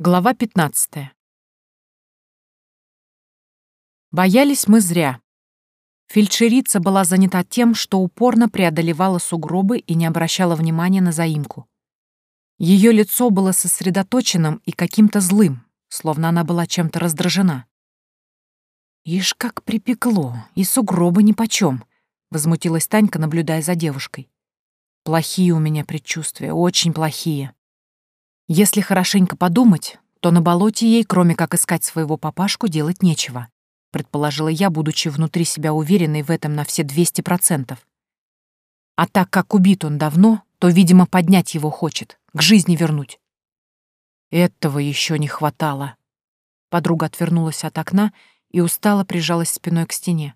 Глава 15. Боялись мы зря. Фельдшерица была занята тем, что упорно преодолевала сугробы и не обращала внимания на заимку. Ее лицо было сосредоточенным и каким-то злым, словно она была чем-то раздражена. «Ишь, как припекло, и сугробы нипочем», — возмутилась Танька, наблюдая за девушкой. «Плохие у меня предчувствия, очень плохие». Если хорошенько подумать, то на болоте ей, кроме как искать своего папашку, делать нечего, предположила я, будучи внутри себя уверенной в этом на все 200%. А так как убит он давно, то, видимо, поднять его хочет, к жизни вернуть. Этого еще не хватало. Подруга отвернулась от окна и устало прижалась спиной к стене.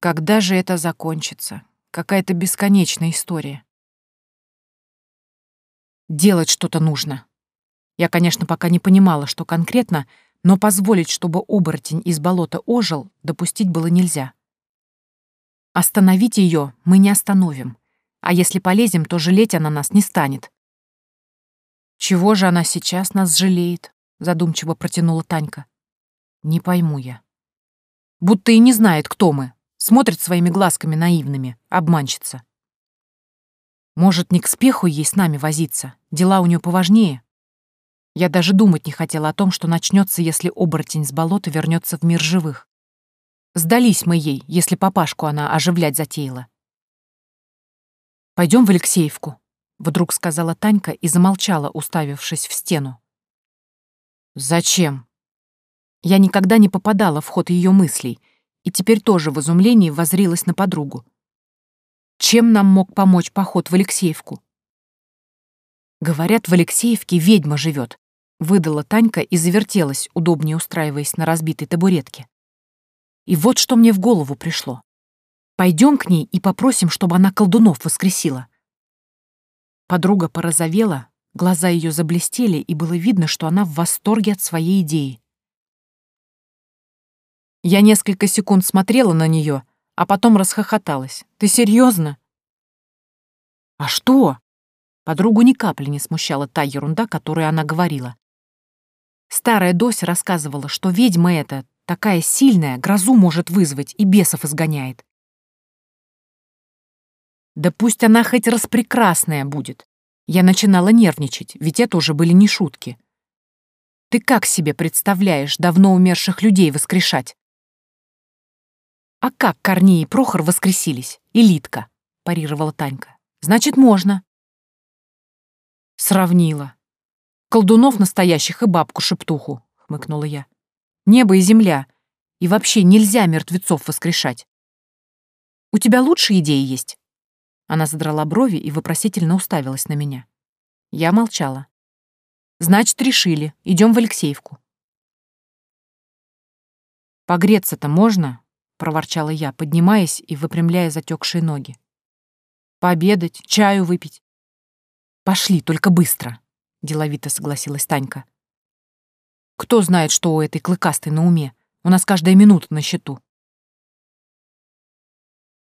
Когда же это закончится? Какая-то бесконечная история. Делать что-то нужно. Я, конечно, пока не понимала, что конкретно, но позволить, чтобы оборотень из болота ожил, допустить было нельзя. Остановить ее мы не остановим, а если полезем, то жалеть она нас не станет. «Чего же она сейчас нас жалеет?» — задумчиво протянула Танька. «Не пойму я. Будто и не знает, кто мы. Смотрит своими глазками наивными, обманщица. Может, не к спеху ей с нами возиться, дела у нее поважнее. Я даже думать не хотела о том, что начнется, если оборотень с болота вернется в мир живых. Сдались мы ей, если папашку она оживлять затеяла. Пойдем в Алексеевку, вдруг сказала Танька и замолчала, уставившись в стену. Зачем? Я никогда не попадала в ход ее мыслей, и теперь тоже в изумлении возрилась на подругу. Чем нам мог помочь поход в Алексеевку? Говорят, в Алексеевке ведьма живет, выдала Танька и завертелась, удобнее устраиваясь на разбитой табуретке. И вот что мне в голову пришло. Пойдем к ней и попросим, чтобы она колдунов воскресила. Подруга порозовела, глаза ее заблестели, и было видно, что она в восторге от своей идеи. Я несколько секунд смотрела на нее, а потом расхохоталась. «Ты серьезно? «А что?» Подругу ни капли не смущала та ерунда, которую она говорила. Старая Дося рассказывала, что ведьма эта, такая сильная, грозу может вызвать и бесов изгоняет. Да пусть она хоть распрекрасная будет. Я начинала нервничать, ведь это уже были не шутки. Ты как себе представляешь давно умерших людей воскрешать? «А как Корней и Прохор воскресились? И Литка?» — парировала Танька. «Значит, можно». Сравнила. «Колдунов настоящих и бабку-шептуху», — хмыкнула я. «Небо и земля. И вообще нельзя мертвецов воскрешать. У тебя лучшие идеи есть?» Она задрала брови и вопросительно уставилась на меня. Я молчала. «Значит, решили. Идем в Алексеевку». «Погреться-то можно?» проворчала я, поднимаясь и выпрямляя затекшие ноги. «Пообедать, чаю выпить». «Пошли, только быстро», — деловито согласилась Танька. «Кто знает, что у этой клыкастой на уме? У нас каждая минута на счету».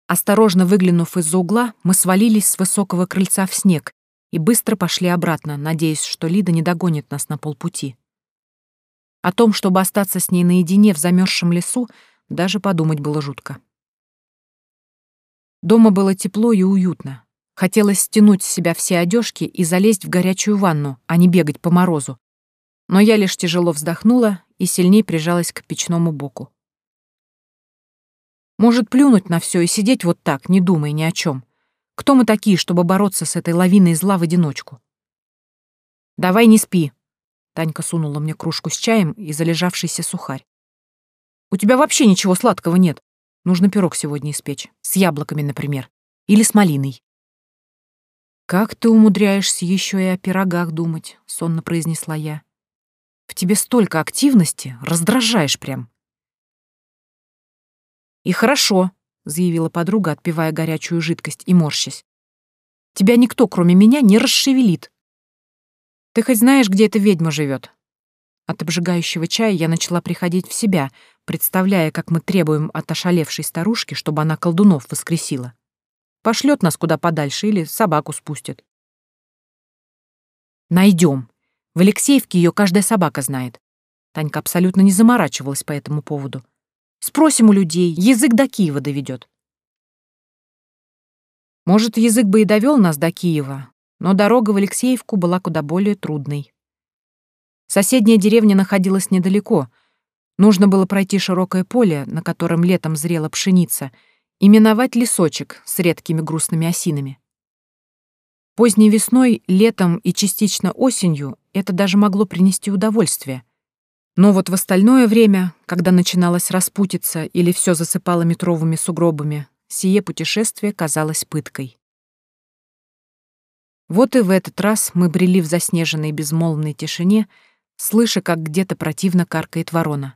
Осторожно выглянув из-за угла, мы свалились с высокого крыльца в снег и быстро пошли обратно, надеясь, что Лида не догонит нас на полпути. О том, чтобы остаться с ней наедине в замерзшем лесу, даже подумать было жутко. Дома было тепло и уютно. Хотелось стянуть с себя все одежки и залезть в горячую ванну, а не бегать по морозу. Но я лишь тяжело вздохнула и сильнее прижалась к печному боку. Может, плюнуть на все и сидеть вот так, не думая ни о чем. Кто мы такие, чтобы бороться с этой лавиной зла в одиночку? «Давай не спи», — Танька сунула мне кружку с чаем и залежавшийся сухарь. У тебя вообще ничего сладкого нет. Нужно пирог сегодня испечь. С яблоками, например. Или с малиной. «Как ты умудряешься еще и о пирогах думать?» — сонно произнесла я. «В тебе столько активности, раздражаешь прям». «И хорошо», — заявила подруга, отпивая горячую жидкость и морщась. «Тебя никто, кроме меня, не расшевелит. Ты хоть знаешь, где эта ведьма живет? От обжигающего чая я начала приходить в себя, представляя, как мы требуем от ошалевшей старушки, чтобы она колдунов воскресила. Пошлет нас куда подальше или собаку спустит. Найдем. В Алексеевке ее каждая собака знает. Танька абсолютно не заморачивалась по этому поводу. Спросим у людей, язык до Киева доведет. Может, язык бы и довел нас до Киева, но дорога в Алексеевку была куда более трудной. Соседняя деревня находилась недалеко. Нужно было пройти широкое поле, на котором летом зрела пшеница, и миновать лесочек с редкими грустными осинами. Поздней весной, летом и частично осенью это даже могло принести удовольствие. Но вот в остальное время, когда начиналась распутиться или все засыпало метровыми сугробами, сие путешествие казалось пыткой. Вот и в этот раз мы брели в заснеженной безмолвной тишине, слыша, как где-то противно каркает ворона.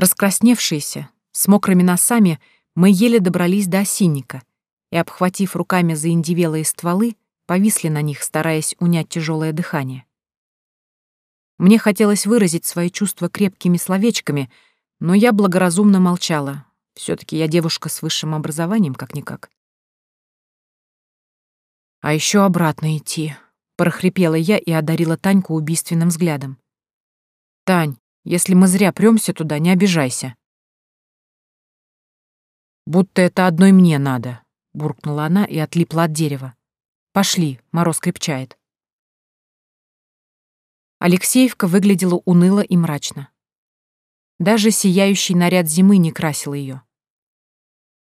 Раскрасневшиеся, с мокрыми носами, мы еле добрались до осинника и, обхватив руками заиндивелые стволы, повисли на них, стараясь унять тяжелое дыхание. Мне хотелось выразить свои чувства крепкими словечками, но я благоразумно молчала. все таки я девушка с высшим образованием, как-никак. А еще обратно идти, прохрипела я и одарила Таньку убийственным взглядом. Тань, если мы зря прёмся туда, не обижайся. Будто это одной мне надо, буркнула она и отлипла от дерева. Пошли, мороз крепчает. Алексеевка выглядела уныло и мрачно. Даже сияющий наряд зимы не красил ее.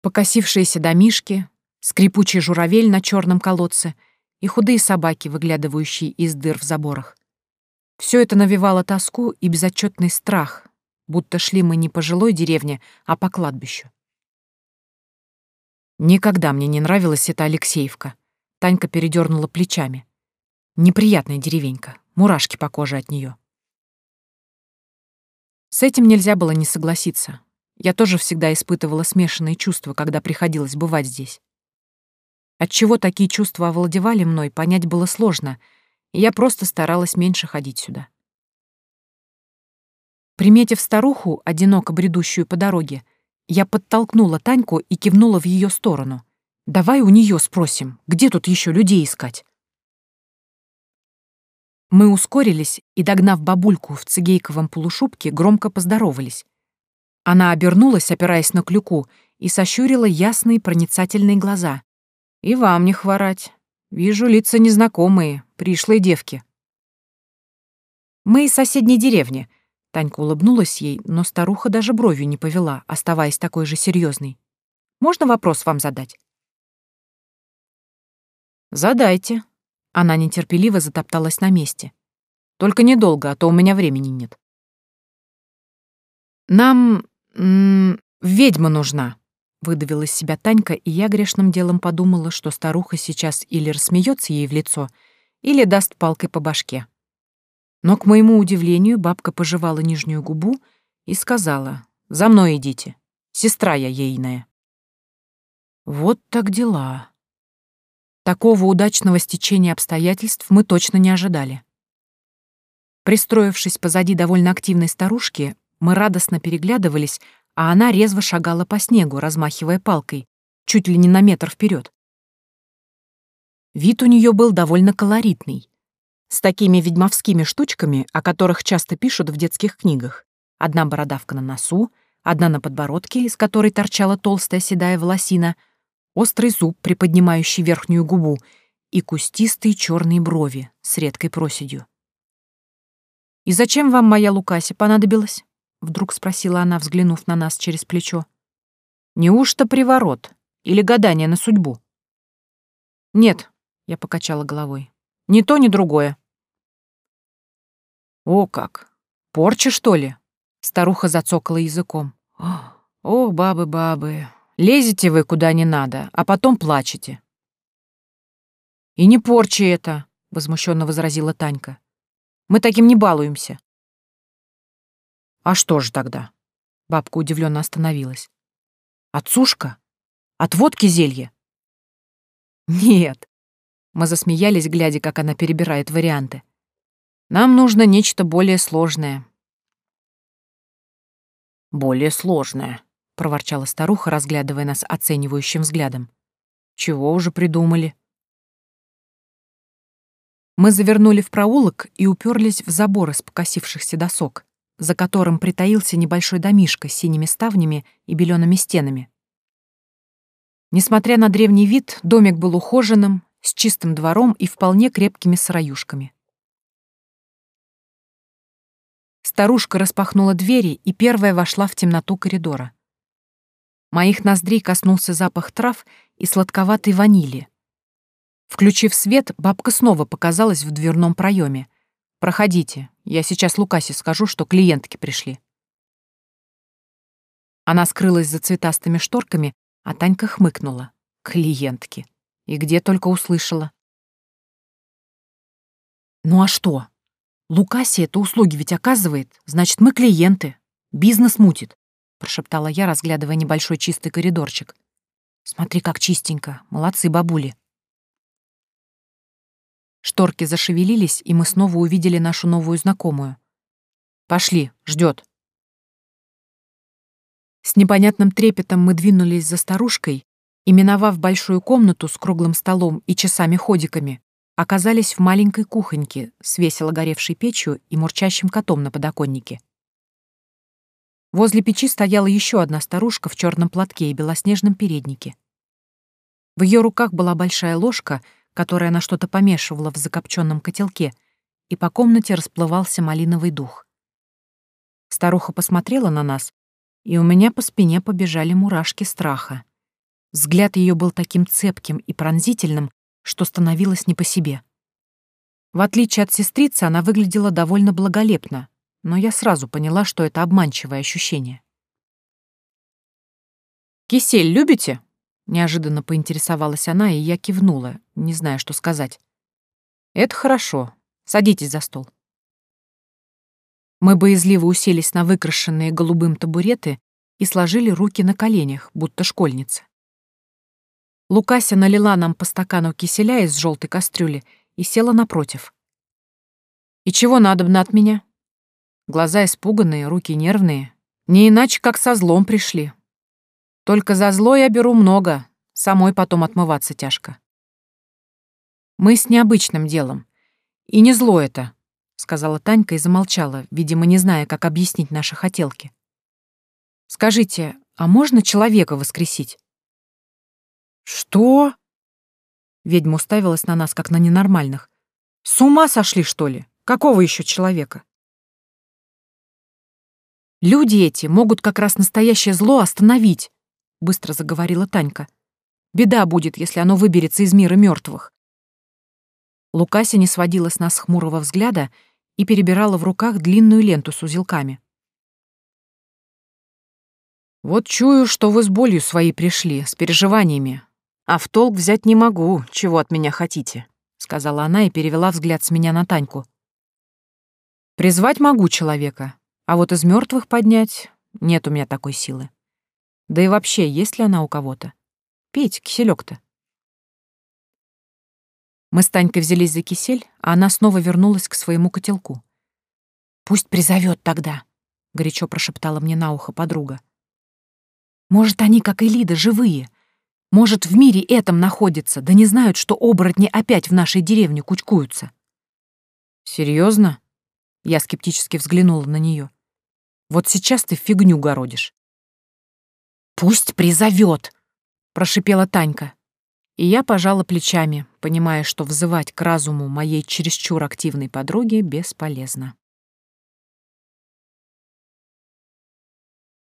Покосившиеся домишки, скрипучий журавель на черном колодце и худые собаки, выглядывающие из дыр в заборах. Все это навевало тоску и безотчетный страх, будто шли мы не по жилой деревне, а по кладбищу. Никогда мне не нравилась эта Алексеевка. Танька передернула плечами. Неприятная деревенька, мурашки по коже от нее. С этим нельзя было не согласиться. Я тоже всегда испытывала смешанные чувства, когда приходилось бывать здесь. Отчего такие чувства овладевали мной, понять было сложно, я просто старалась меньше ходить сюда. Приметив старуху, одиноко бредущую по дороге, я подтолкнула Таньку и кивнула в ее сторону. «Давай у нее спросим, где тут еще людей искать?» Мы ускорились и, догнав бабульку в цигейковом полушубке, громко поздоровались. Она обернулась, опираясь на клюку, и сощурила ясные проницательные глаза. И вам не хворать. Вижу лица незнакомые, пришлые девки. Мы из соседней деревни. Танька улыбнулась ей, но старуха даже бровью не повела, оставаясь такой же серьезной. Можно вопрос вам задать? Задайте. Она нетерпеливо затопталась на месте. Только недолго, а то у меня времени нет. Нам ведьма нужна. Выдавила из себя Танька, и я грешным делом подумала, что старуха сейчас или рассмеется ей в лицо, или даст палкой по башке. Но, к моему удивлению, бабка пожевала нижнюю губу и сказала, «За мной идите, сестра я ейная». Вот так дела. Такого удачного стечения обстоятельств мы точно не ожидали. Пристроившись позади довольно активной старушки, мы радостно переглядывались, а она резво шагала по снегу, размахивая палкой, чуть ли не на метр вперед. Вид у нее был довольно колоритный, с такими ведьмовскими штучками, о которых часто пишут в детских книгах. Одна бородавка на носу, одна на подбородке, из которой торчала толстая седая волосина, острый зуб, приподнимающий верхнюю губу, и кустистые черные брови с редкой проседью. «И зачем вам моя Лукася понадобилась?» — вдруг спросила она, взглянув на нас через плечо. «Неужто приворот или гадание на судьбу?» «Нет», — я покачала головой. «Ни то, ни другое». «О как! Порча, что ли?» Старуха зацокала языком. «О, бабы-бабы, лезете вы куда не надо, а потом плачете». «И не порча это», — возмущенно возразила Танька. «Мы таким не балуемся». А что же тогда? Бабка удивленно остановилась. Отцушка? От водки зелье? Нет. Мы засмеялись, глядя, как она перебирает варианты. Нам нужно нечто более сложное. Более сложное, проворчала старуха, разглядывая нас оценивающим взглядом. Чего уже придумали? Мы завернули в проулок и уперлись в забор из покосившихся досок, за которым притаился небольшой домишко с синими ставнями и белеными стенами. Несмотря на древний вид, домик был ухоженным, с чистым двором и вполне крепкими сыроюшками. Старушка распахнула двери и первая вошла в темноту коридора. Моих ноздрей коснулся запах трав и сладковатой ванили. Включив свет, бабка снова показалась в дверном проеме. «Проходите, я сейчас Лукасе скажу, что клиентки пришли». Она скрылась за цветастыми шторками, а Танька хмыкнула. «Клиентки. И где только услышала». «Ну а что? Лукасе это услуги ведь оказывает, значит, мы клиенты. Бизнес мутит», — прошептала я, разглядывая небольшой чистый коридорчик. «Смотри, как чистенько. Молодцы, бабули». Шторки зашевелились, и мы снова увидели нашу новую знакомую. «Пошли, ждет. С непонятным трепетом мы двинулись за старушкой и, миновав большую комнату с круглым столом и часами-ходиками, оказались в маленькой кухоньке с весело горевшей печью и мурчащим котом на подоконнике. Возле печи стояла еще одна старушка в черном платке и белоснежном переднике. В ее руках была большая ложка — которое она что-то помешивала в закопченном котелке, и по комнате расплывался малиновый дух. Старуха посмотрела на нас, и у меня по спине побежали мурашки страха. Взгляд ее был таким цепким и пронзительным, что становилось не по себе. В отличие от сестрицы, она выглядела довольно благолепно, но я сразу поняла, что это обманчивое ощущение. «Кисель любите?» Неожиданно поинтересовалась она, и я кивнула, не зная, что сказать. «Это хорошо. Садитесь за стол». Мы боязливо уселись на выкрашенные голубым табуреты и сложили руки на коленях, будто школьницы. Лукася налила нам по стакану киселя из желтой кастрюли и села напротив. «И чего надобно от меня?» Глаза испуганные, руки нервные. Не иначе, как со злом пришли. Только за зло я беру много, самой потом отмываться тяжко. Мы с необычным делом. И не зло это, сказала Танька и замолчала, видимо, не зная, как объяснить наши хотелки. Скажите, а можно человека воскресить? Что? Ведьма уставилась на нас, как на ненормальных. С ума сошли, что ли? Какого еще человека? Люди эти могут как раз настоящее зло остановить, быстро заговорила Танька. Беда будет, если оно выберется из мира мертвых. Лукася не сводила с нас хмурого взгляда и перебирала в руках длинную ленту с узелками. «Вот чую, что вы с болью своей пришли, с переживаниями. А в толк взять не могу, чего от меня хотите», — сказала она и перевела взгляд с меня на Таньку. «Призвать могу человека, а вот из мертвых поднять нет у меня такой силы». Да и вообще, есть ли она у кого-то? Пить киселек-то. Мы с Танькой взялись за кисель, а она снова вернулась к своему котелку. «Пусть призовет тогда», — горячо прошептала мне на ухо подруга. «Может, они, как и Лида, живые. Может, в мире этом находятся, да не знают, что оборотни опять в нашей деревне кучкуются». Серьезно? Я скептически взглянула на нее. «Вот сейчас ты фигню городишь. «Пусть призовет!» — прошипела Танька. И я пожала плечами, понимая, что взывать к разуму моей чересчур активной подруги бесполезно.